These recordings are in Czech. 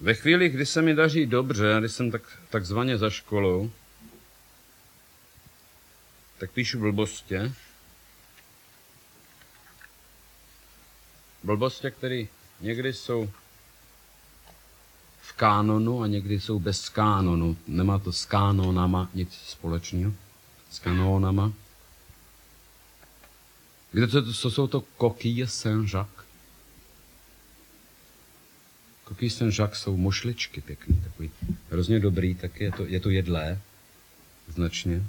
Ve chvíli, kdy se mi daří dobře, když jsem tak, takzvaně za školou, tak píšu blbostě. Blbostě, které někdy jsou v kánonu a někdy jsou bez kánonu. Nemá to s kánonama nic společného. S kanónama. Víte, co, co jsou to coquille Saint-Jacques? Coquille Saint-Jacques jsou mošličky pěkný, takový hrozně dobrý, tak je to, je to jedlé, značně.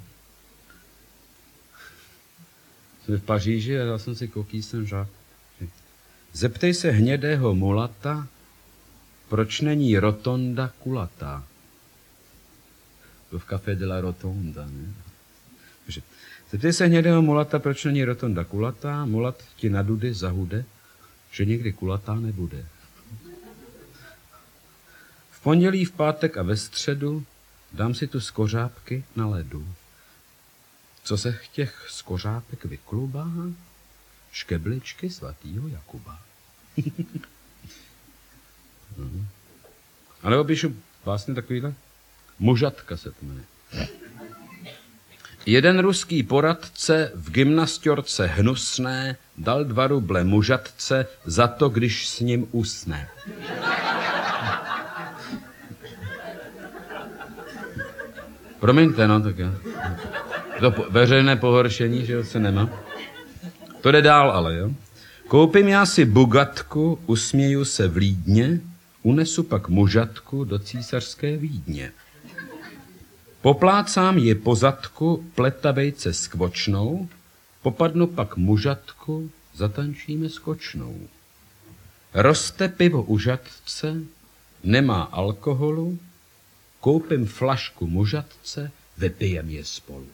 Jsme v Paříži a dal jsem si Coquille Saint-Jacques. Zeptej se hnědého mulata, proč není rotonda kulatá. To v Café de la Rotonda, ne? Takže, zeptej se hnědého mulata, proč není rotonda kulatá, mulat ti na dudy zahude, že někdy kulatá nebude. V pondělí, v pátek a ve středu dám si tu skořápky na ledu. Co se těch skořápek vyklubá? Škebličky svatýho Jakuba. Mhm. A nebo píšu vlastně takovýhle? Mužatka se to jmenuje. Jeden ruský poradce v gymnastorce hnusné dal dva ruble mužatce za to, když s ním usne. Promiňte, no tak já. To po, veřejné pohoršení, že se nemá. To jde dál ale, jo. Koupím já si bugatku, usměju se v Lídně, unesu pak mužatku do císařské Vídně. Poplácám je po zadku pletavejce s kvočnou, popadnu pak mužatku, zatančíme skočnou. Roste pivo u žadce, nemá alkoholu, koupím flašku mužatce, vypijem je spolu.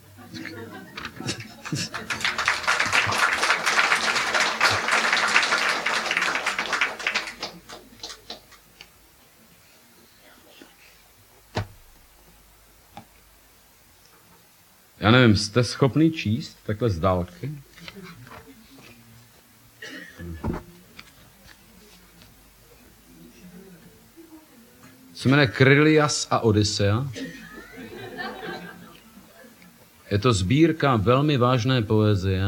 Já nevím, jste schopný číst takhle z dálky? Se jmenuje Krylias a Odyssea. Je to sbírka velmi vážné poezie,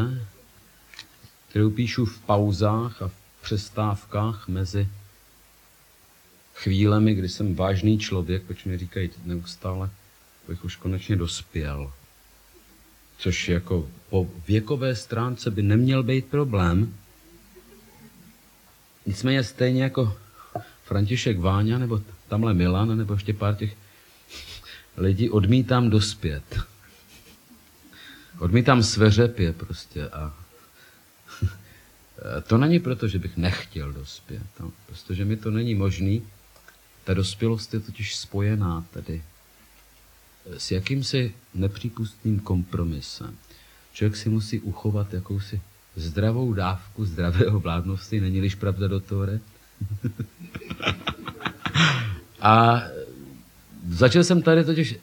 kterou píšu v pauzách a v přestávkách mezi chvílemi, kdy jsem vážný člověk, proč mi říkají neustále, abych už konečně dospěl což jako po věkové stránce by neměl být problém. Nicméně stejně jako František Váňa, nebo tamhle Milan, nebo ještě pár těch lidí, odmítám dospět. Odmítám sveřepě prostě a to není proto, že bych nechtěl dospět, no, protože mi to není možný. Ta dospělost je totiž spojená tedy s jakýmsi nepřípustným kompromisem. Člověk si musí uchovat jakousi zdravou dávku zdravého vládnosti, není-liž pravda do tore. A začal jsem tady totiž,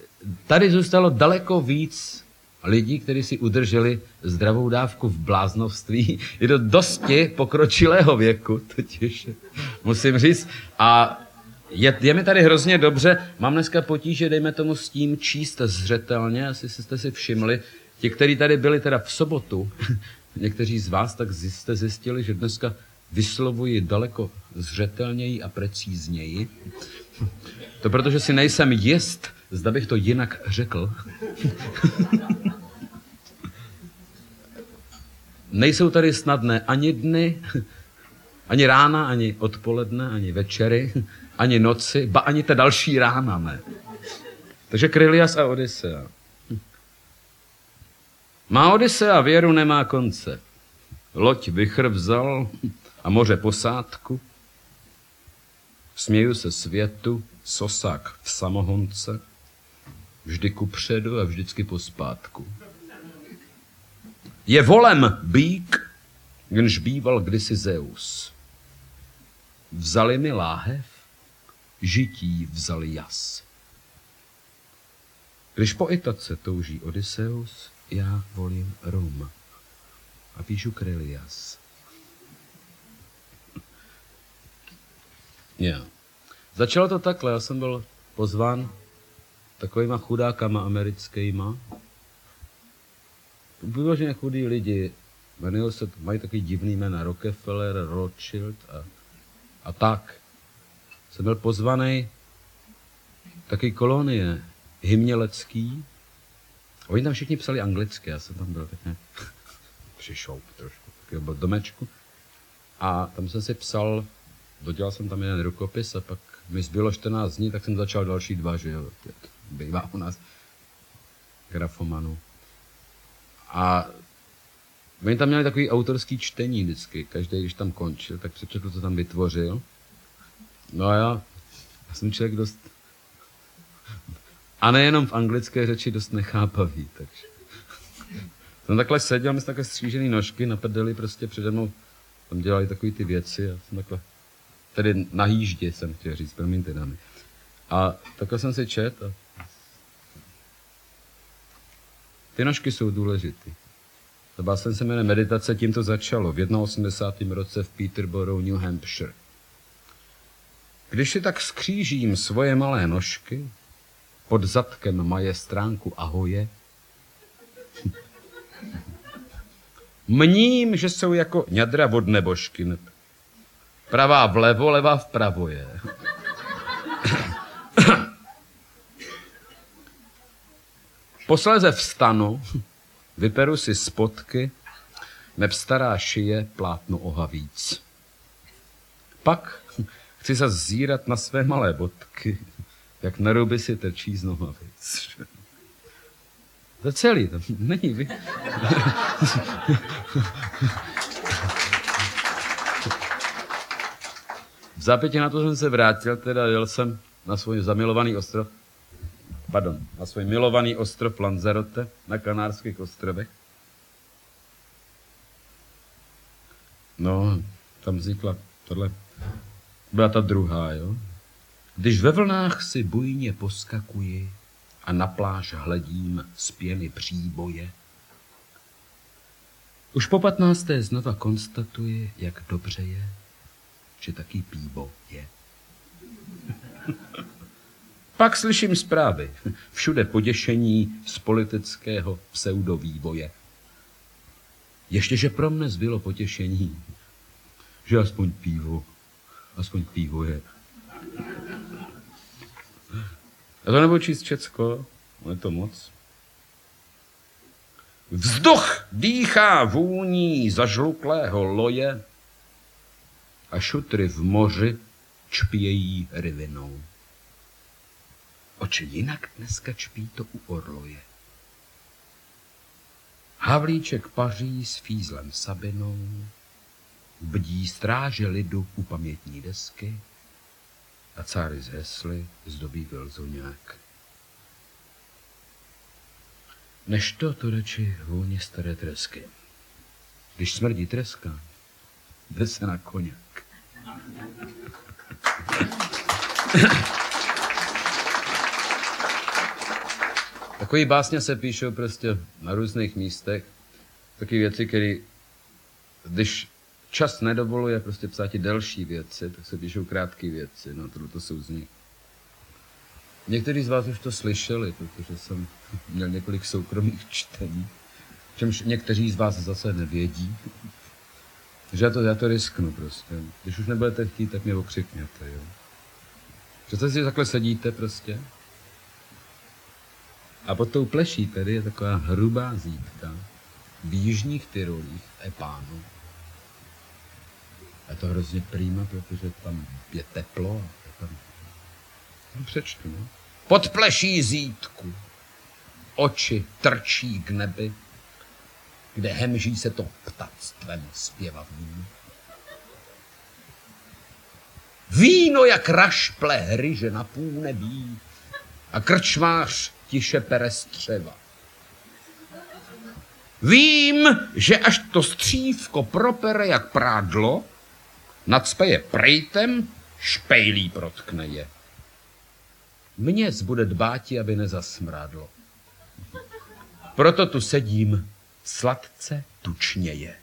tady zůstalo daleko víc lidí, kteří si udrželi zdravou dávku v bláznovství. Je to dosti pokročilého věku, totiž musím říct. A je, je mi tady hrozně dobře. Mám dneska potíže, dejme tomu, s tím číst zřetelně. Asi jste si všimli. Ti, kteří tady byli teda v sobotu, někteří z vás, tak jste zjistili, že dneska vyslovuji daleko zřetelněji a precízněji. To protože si nejsem jist, zda bych to jinak řekl. Nejsou tady snadné ani dny, ani rána, ani odpoledne, ani večery, ani noci, ba ani ta další rána ne. Takže Krylias a Odisea. Má Odisea věru nemá konce. Loď vychr vzal a moře posádku. Směju se světu, sosák v samohonce, vždy ku předu a vždycky pospátku. Je volem bík, jenž býval kdysi Zeus. Vzali mi láhev, žití vzali jas. Když po Itace touží Odysseus, já volím rum a píšu Krylias. Yeah. začalo to takhle, já jsem byl pozván takovýma chudákama americkýma. Vyloženě chudí lidi, jmenují se, mají takový divný jména, Rockefeller, Rothschild a, a tak. Jsem byl pozvaný taky kolonie, Hymělecký. Oni tam všichni psali anglicky, já jsem tam byl tak nějak přišoup trošku, takového domečku. A tam jsem si psal, dodělal jsem tam jeden rukopis a pak mi zbylo 14 dní, tak jsem začal další dva, že jo, bývá u nás grafomanu. A oni tam měli takový autorský čtení vždycky, každý, když tam končil, tak přečetl, co tam vytvořil. No a já, já jsem člověk dost, a nejenom v anglické řeči dost nechápavý, takže. Jsem takhle seděl, jsme takhle střížený nožky, napadali prostě přede mnou, tam dělali takové ty věci a jsem takhle, tedy na jíždě jsem chtěl říct, promiňte dámy. A takhle jsem si čet a ty nožky jsou důležitý. Ta báseň se jmenuje Meditace, tím to začalo v 81. roce v Peterborough, New Hampshire. Když si tak skřížím svoje malé nožky, pod zadkem maje stránku ahoje, mním, že jsou jako ňadra od nebožky. Pravá vlevo, levá vpravo je. Posléze vstanu, vyperu si spotky, neb stará šije plátno ohavíc. Pak chci se zírat na své malé bodky, jak na ruby si trčí z nohavic. To celý, to není vy. V zápětě na to jsem se vrátil, teda jel jsem na svůj zamilovaný ostrov, pardon, na svůj milovaný ostrov Lanzarote na Kanárských ostrovech. No, tam vznikla tohle, byla ta druhá, jo. Když ve vlnách si bujně poskakuji a na pláž hledím z pěny příboje, už po patnácté znova konstatuji, jak dobře je, že taky píbo je. Pak slyším zprávy. Všude poděšení z politického pseudovývoje. Ještě, že pro mne zbylo potěšení, že aspoň pivo, aspoň pivo je. A to nebudu číst Česko, je to moc. Vzduch dýchá vůní zažluklého loje a šutry v moři čpějí rivinou. Oči jinak dneska čpí to u orloje. Havlíček paří s fízlem Sabinou, bdí stráže lidu u pamětní desky a cáry z hesly zdobí vilzoňák. Než to, to radši vůně staré tresky. Když smrdí treska, jde se na koněk. Takový básně se píšou prostě na různých místech. Takové věci, které, když čas nedovoluje prostě psát i delší věci, tak se píšou krátké věci. No, tohle to jsou z nich. Někteří z vás už to slyšeli, protože jsem měl několik soukromých čtení, čemž někteří z vás zase nevědí. Takže já to, já to risknu prostě. Když už nebudete chtít, tak mě okřikněte, jo. Představte si, takhle sedíte prostě a pod tou pleší tady je taková hrubá zítka v jižních Tyrolích Epánu. Je to hrozně prýma, protože tam je teplo. Je tam... No, přečtu, no. Pod pleší zítku oči trčí k nebi, kde hemží se to ptactvem zpěvavým. Víno jak rašple hryže na půl nebí a krčmář tiše pere střeva. Vím, že až to střívko propere jak prádlo, nadspe je prejtem, špejlí protkne je. Mně zbude dbáti, aby nezasmrádlo. Proto tu sedím sladce tučněje.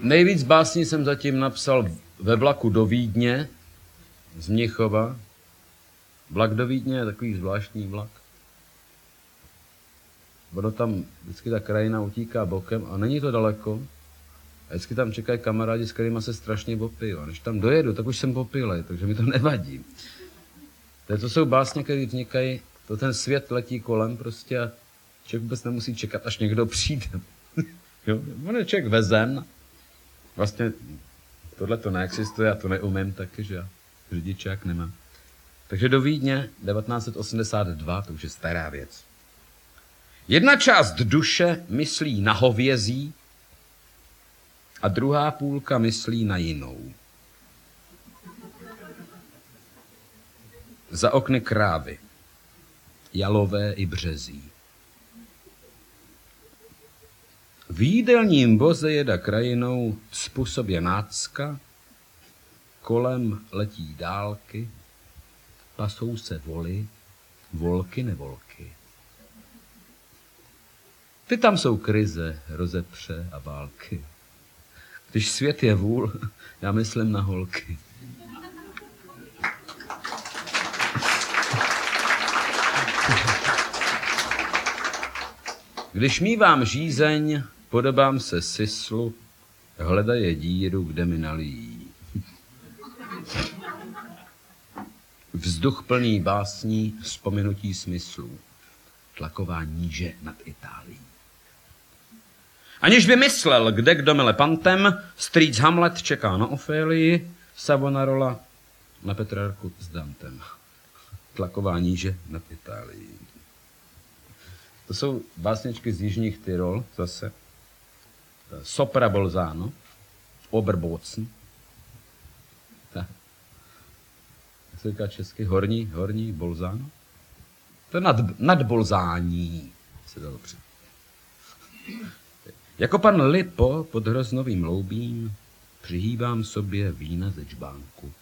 Nejvíc básní jsem zatím napsal ve vlaku do Vídně, z Měchova. Vlak do Vídně je takový zvláštní vlak. Ono tam vždycky ta krajina utíká bokem a není to daleko. A vždycky tam čekají kamarádi, s kterými se strašně popiju. A než tam dojedu, tak už jsem popilej, takže mi to nevadí. To jsou básně, které vznikají, to ten svět letí kolem prostě a člověk vůbec nemusí čekat, až někdo přijde. jo? On je člověk vezen. Vlastně tohle to neexistuje, já to neumím taky, že já řidičák nemám. Takže do Vídně 1982, to už je stará věc. Jedna část duše myslí na hovězí a druhá půlka myslí na jinou. Za okny krávy, jalové i březí. V jídelním boze jeda krajinou způsobě nácka, kolem letí dálky, pasou se voly, volky nevolky. Ty tam jsou krize, rozepře a války. Když svět je vůl, já myslím na holky. Když mívám žízeň, podobám se syslu, hledaje díru, kde mi nalíjí. Vzduch plný básní, vzpomenutí smyslů, tlaková níže nad Itálií. Aniž by myslel, kde kdo mele pantem, strýc Hamlet čeká na Ofélii, Savonarola na Petrarku s Dantem. Tlaková níže nad Itálií. To jsou básničky z Jižních Tyrol zase. Sopra Bolzano, Oberbocen. Jak se říká česky? Horní, horní Bolzano? To je nad, nadbolzání, se dalo před. Jako pan Lipo pod hroznovým loubím přihýbám sobě vína ze čbánku.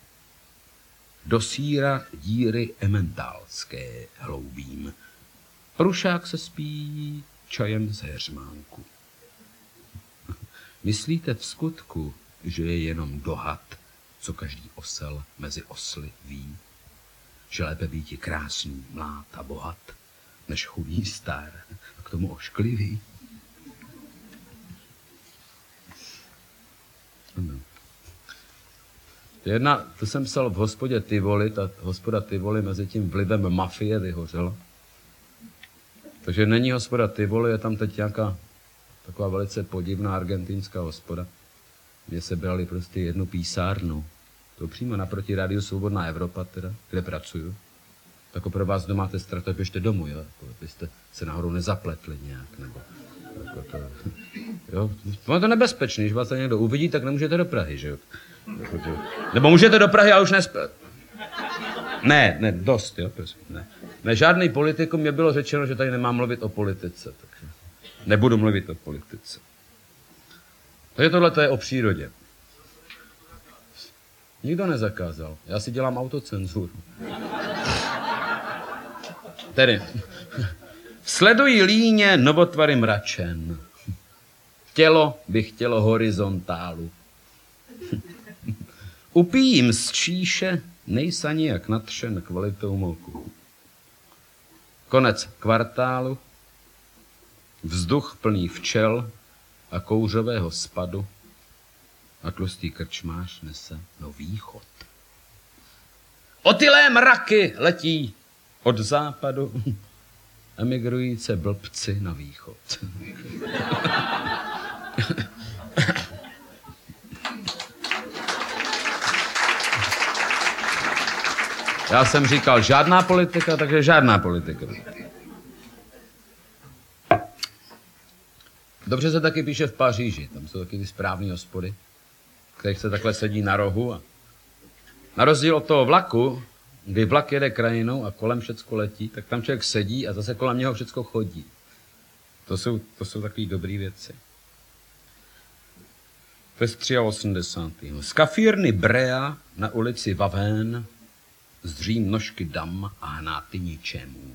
Do síra díry ementálské hloubím. Prušák se spí čajem z heřmánku. Myslíte v skutku, že je jenom dohad, co každý osel mezi osly ví? Že lépe být krásný, mlád a bohat, než chudý star a k tomu ošklivý? Ano. Jedna, to jsem psal v hospodě Tivoli, ta hospoda Tivoli mezi tím vlivem mafie vyhořela. Takže není hospoda Tivoli, je tam teď nějaká taková velice podivná argentinská hospoda. Mě se brali prostě jednu písárnu. To přímo naproti Rádiu Svobodná Evropa, teda, kde pracuju. Tak pro vás doma máte strach, tak běžte domů, jo? Jako, abyste se nahoru nezapletli nějak, nebo jako to, jo? Ono to nebezpečný, když vás tady někdo uvidí, tak nemůžete do Prahy, že jo? Jako to, nebo můžete do Prahy, ale už nesp... Ne, ne, dost, jo, prosím, ne. Ne, žádný politikum mě bylo řečeno, že tady nemám mluvit o politice, takže nebudu mluvit o politice. Takže tohle to je o přírodě. Nikdo nezakázal. Já si dělám autocenzuru. Tedy, sledují líně novotvary mračen. Tělo by chtělo horizontálu. Upijím z číše, nejsa jak natřen kvalitou moku. Konec kvartálu, vzduch plný včel a kouřového spadu a tlustý krčmáš nese nový chod. Otylé mraky letí od západu emigrující blbci na východ. Já jsem říkal žádná politika, takže žádná politika. Dobře se taky píše v Paříži, tam jsou taky ty správné hospody, kterých se takhle sedí na rohu. A na rozdíl od toho vlaku, kdy vlak jede krajinou a kolem všecko letí, tak tam člověk sedí a zase kolem něho všecko chodí. To jsou, to jsou takové dobré věci. Je 83. Z kafírny Brea na ulici Vavén zdřím nožky dam a hnáty ničemu.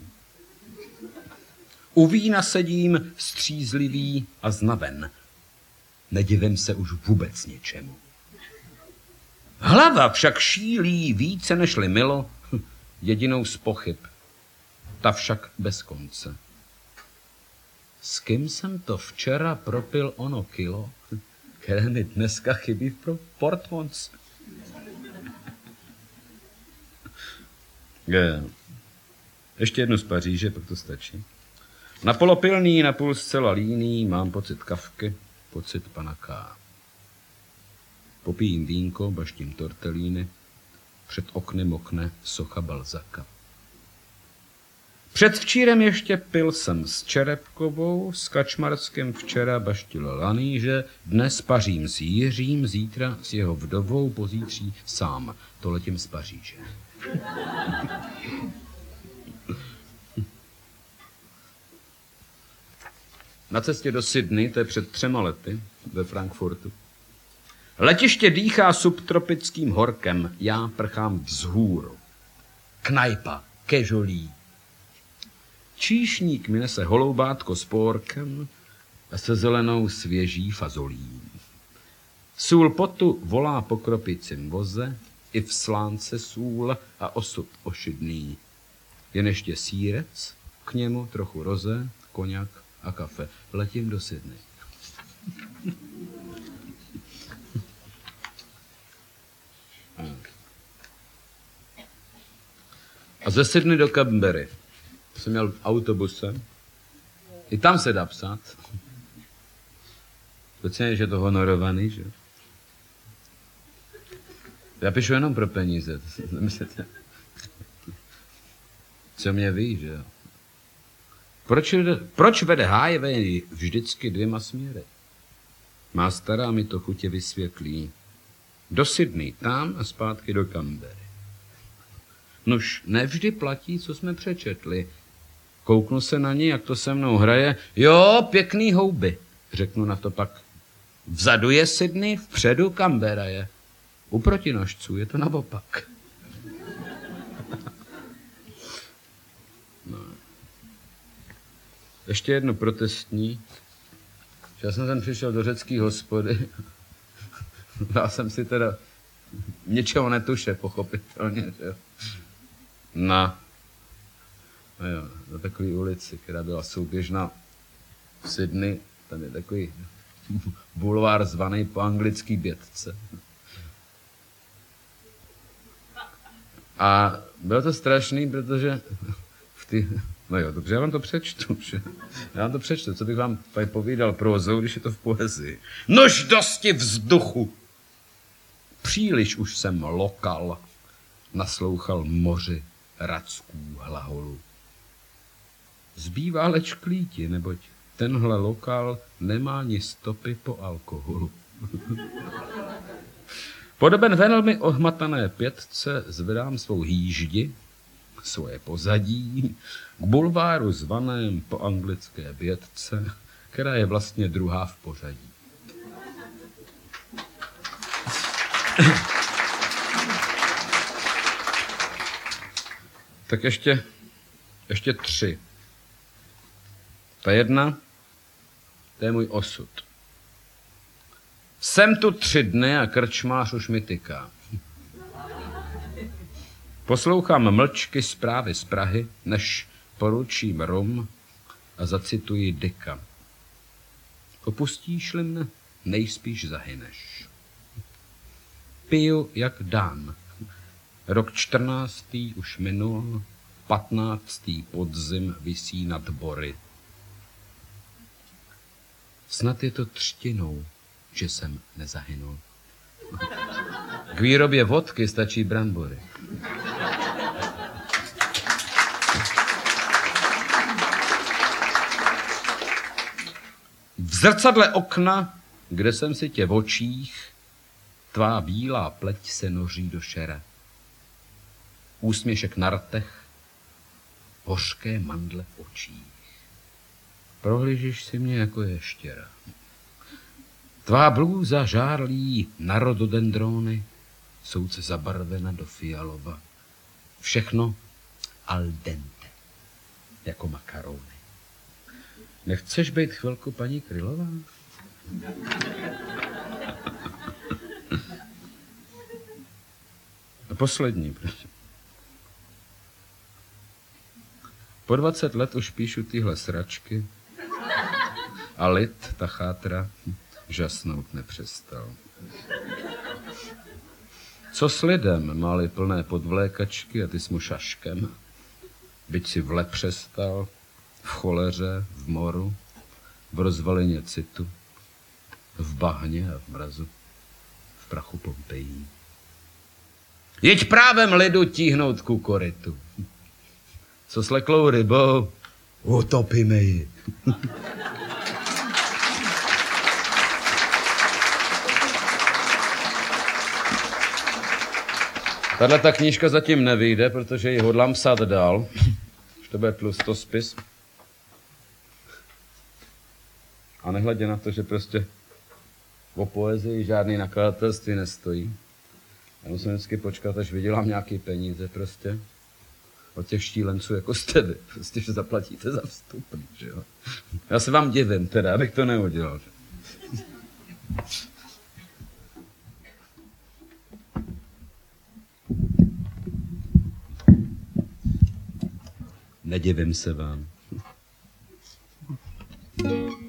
U vína sedím střízlivý a znaven. nedivím se už vůbec něčemu. Hlava však šílí více nežli milo, jedinou z pochyb. Ta však bez konce. S kým jsem to včera propil ono kilo, které mi dneska chybí v portmonce? Yeah. Ještě jednu z Paříže, pak to stačí. Na polopilný, na půl zcela líný, mám pocit kavky, pocit pana K. Popijím vínko, baštím tortelíny, před oknem okne socha Balzaka. Předvčírem ještě pil jsem s Čerepkovou, s Kačmarskem včera baštil laníže, dnes pařím s Jiřím, zítra s jeho vdovou, pozítří sám. To letím z Paříže. Na cestě do Sydney, to je před třema lety, ve Frankfurtu. Letiště dýchá subtropickým horkem, já prchám vzhůru. Knajpa, kežolí. Číšník mi nese holoubátko s pórkem a se zelenou svěží fazolí. Sůl potu volá po kropicím voze, i v slánce sůl a osud ošidný. Jen ještě sírec, k němu trochu roze, koněk a kafe. Letím do Sydney. A ze Sydney do Canberry jsem měl autobusem. I tam se dá psát. Docení, že je to honorovaný, že? Já píšu jenom pro peníze, nemyslíte? Co mě ví, že jo? Proč, proč vede highway vždycky dvěma směry? Má stará mi to chutě vysvětlí. Do Sydney, tam a zpátky do Canberry. Nož nevždy platí, co jsme přečetli. Kouknu se na ní, jak to se mnou hraje. Jo, pěkný houby, řeknu na to pak. Vzadu je Sydney, vpředu Canberra je. U protinožců je to naopak. No. Ještě jedno protestní. Já jsem sem přišel do řecký hospody. Dal jsem si teda něčeho netuše, pochopitelně. Že. Na, na takové ulici, která byla souběžná v Sydney. Tam je takový bulvár zvaný po anglický bětce. A bylo to strašný, protože v ty... No jo, dobře, já vám to přečtu. Že? Já vám to přečtu, co bych vám tady povídal prozou, když je to v poezii. Nož dosti vzduchu. Příliš už jsem lokal, naslouchal moři radsků hlaholu. Zbývá leč klíti, neboť tenhle lokal nemá ani stopy po alkoholu. Podoben velmi ohmatané pětce zvedám svou hýždi, svoje pozadí, k bulváru zvaném po anglické bětce, která je vlastně druhá v pořadí. Tak ještě, ještě tři. Ta jedna, to je můj osud. Jsem tu tři dny a krčmář už mi tyká. Poslouchám mlčky zprávy z Prahy, než poručím rum a zacituji Dika. Opustíš-li mne, nejspíš zahyneš. Piju jak dán. Rok čtrnáctý už minul, patnáctý podzim visí nad bory. Snad je to třtinou, že jsem nezahynul. K výrobě vodky stačí brambory. V zrcadle okna, kde jsem si tě v očích, tvá bílá pleť se noří do šere. Úsměšek na rtech, hořké mandle v očích prohlížíš si mě jako ještěra. Tvá blůza žárlí na rododendrony, souce zabarvena do fialova. Všechno al dente, jako makarony. Nechceš být chvilku paní Krylová? A poslední, prosím. Po 20 let už píšu tyhle sračky, a lid, ta chátra, žasnout nepřestal. Co s lidem, mali plné podvlékačky a ty s mu šaškem? Byť si vle přestal, v choleře, v moru, v rozvalině citu, v bahně a v mrazu, v prachu Pompejí. Jeď právem lidu tíhnout ku korytu. Co s leklou rybou? Utopíme ji. Tahle ta knížka zatím nevyjde, protože ji hodlám psát dál. Už to bude spis. A nehledě na to, že prostě o poezii žádný nakladatelství nestojí. Já musím vždycky počkat, až vydělám nějaký peníze prostě. Od těch štílenců jako jste vy. Prostě, že zaplatíte za vstup. Že jo? Já se vám divím teda, abych to neudělal. Nedivím se vám.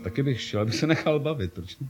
Taky bych šel, abych se nechal bavit, proč ne?